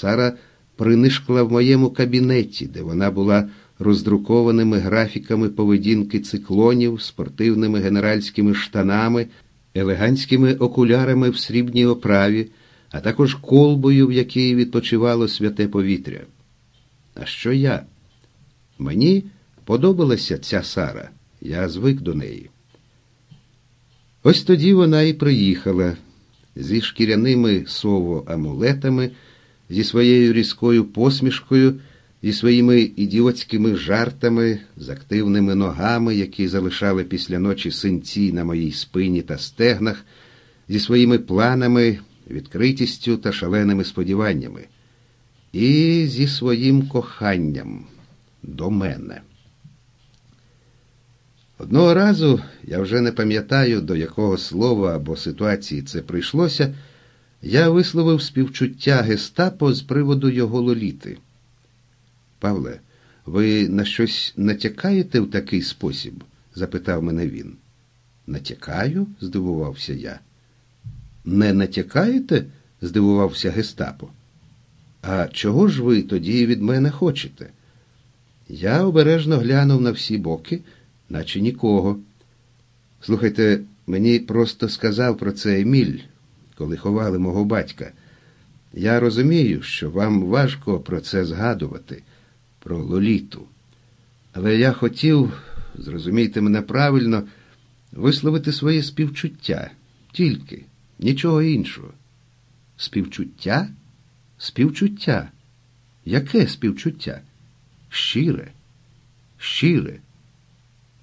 Сара принишкла в моєму кабінеті, де вона була роздрукованими графіками поведінки циклонів, спортивними генеральськими штанами, елегантськими окулярами в срібній оправі, а також колбою, в якій відпочивало святе повітря. А що я? Мені подобалася ця Сара, я звик до неї. Ось тоді вона і приїхала зі шкіряними сово-амулетами, зі своєю різкою посмішкою, зі своїми ідіотськими жартами, з активними ногами, які залишали після ночі синці на моїй спині та стегнах, зі своїми планами, відкритістю та шаленими сподіваннями, і зі своїм коханням до мене. Одного разу, я вже не пам'ятаю, до якого слова або ситуації це прийшлося, я висловив співчуття гестапо з приводу його лоліти. Павле, ви на щось натякаєте в такий спосіб? запитав мене він. Натякаю? здивувався я. Не натякаєте? здивувався гестапо. А чого ж ви тоді від мене хочете? Я обережно глянув на всі боки наче нікого. Слухайте, мені просто сказав про це Еміль, коли ховали мого батька. Я розумію, що вам важко про це згадувати, про Лоліту. Але я хотів, зрозумійте мене правильно, висловити своє співчуття, тільки, нічого іншого. Співчуття? Співчуття. Яке співчуття? Щире, щире.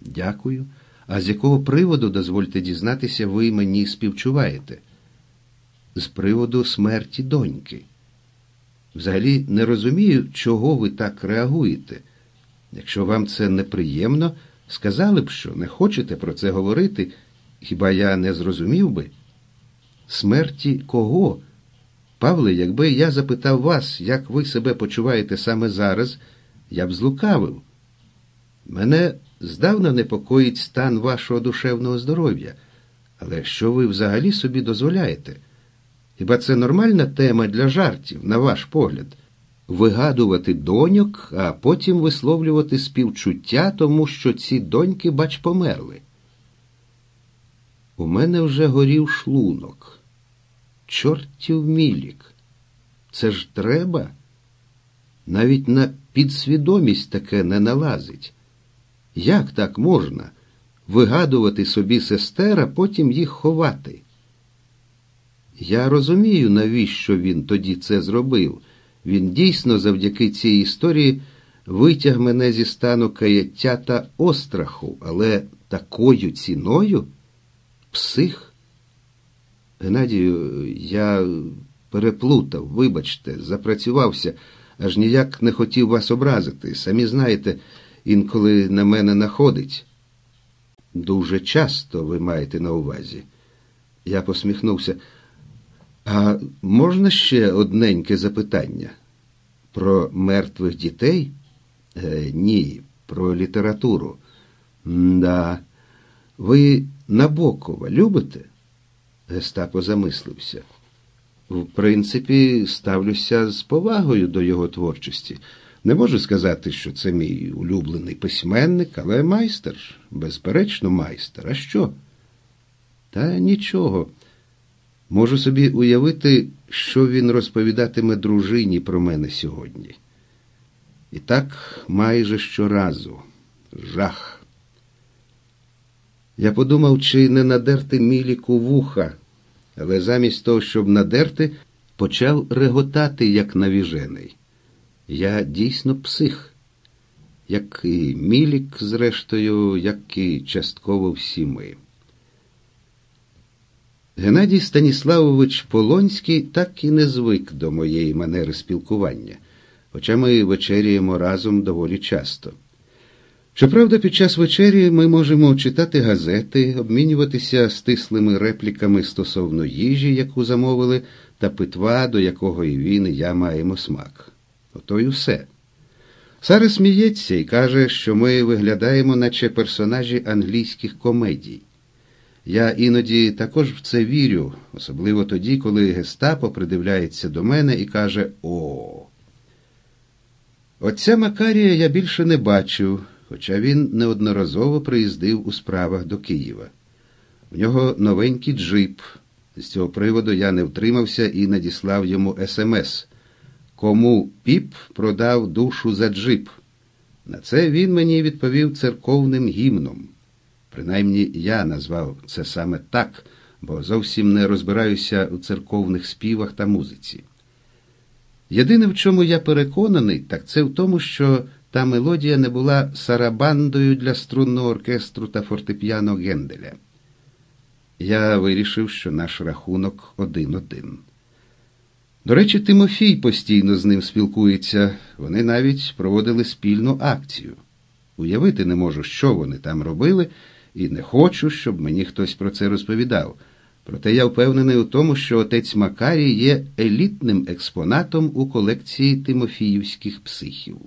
Дякую. А з якого приводу, дозвольте дізнатися, ви мені співчуваєте? З приводу смерті доньки. Взагалі не розумію, чого ви так реагуєте. Якщо вам це неприємно, сказали б, що не хочете про це говорити, хіба я не зрозумів би? Смерті кого? Павле, якби я запитав вас, як ви себе почуваєте саме зараз, я б злукавив. Мене здавна непокоїть стан вашого душевного здоров'я. Але що ви взагалі собі дозволяєте? Хіба це нормальна тема для жартів, на ваш погляд? Вигадувати доньок, а потім висловлювати співчуття, тому що ці доньки, бач, померли. У мене вже горів шлунок. Чортів мілік. Це ж треба? Навіть на підсвідомість таке не налазить. Як так можна вигадувати собі сестер, а потім їх ховати? Я розумію, навіщо він тоді це зробив. Він дійсно завдяки цій історії витяг мене зі стану каяття та остраху, але такою ціною псих. Геннадію, я переплутав, вибачте, запрацювався, аж ніяк не хотів вас образити. Самі знаєте інколи на мене находить. Дуже часто ви маєте на увазі. Я посміхнувся. А можна ще одненьке запитання? Про мертвих дітей? Е, Ні, про літературу. Да. Ви Набокова любите? Гестапо замислився. В принципі, ставлюся з повагою до його творчості. Не можу сказати, що це мій улюблений письменник, але майстер, безперечно, майстер. А що? Та нічого. Можу собі уявити, що він розповідатиме дружині про мене сьогодні. І так майже щоразу. Жах. Я подумав, чи не надерти міліку вуха, але замість того, щоб надерти, почав реготати, як навіжений. Я дійсно псих, як і Мілік, зрештою, як і частково всі ми. Геннадій Станіславович Полонський так і не звик до моєї манери спілкування, хоча ми вечеряємо разом доволі часто. Щоправда, під час вечері ми можемо читати газети, обмінюватися стислими репліками стосовно їжі, яку замовили, та питва, до якого і він, і я маємо смак. Ото й усе. Сара сміється і каже, що ми виглядаємо, наче персонажі англійських комедій. Я іноді також в це вірю, особливо тоді, коли гестапо придивляється до мене і каже О. Отця Макарія я більше не бачив, хоча він неодноразово приїздив у справах до Києва. В нього новенький джип. З цього приводу я не втримався і надіслав йому смс. Кому піп продав душу за джип? На це він мені відповів церковним гімном. Принаймні я назвав це саме так, бо зовсім не розбираюся у церковних співах та музиці. Єдине, в чому я переконаний, так це в тому, що та мелодія не була сарабандою для струнного оркестру та фортепіано Генделя. Я вирішив, що наш рахунок один-один. До речі, Тимофій постійно з ним спілкується, вони навіть проводили спільну акцію. Уявити не можу, що вони там робили, і не хочу, щоб мені хтось про це розповідав. Проте я впевнений у тому, що отець Макарій є елітним експонатом у колекції тимофіївських психів.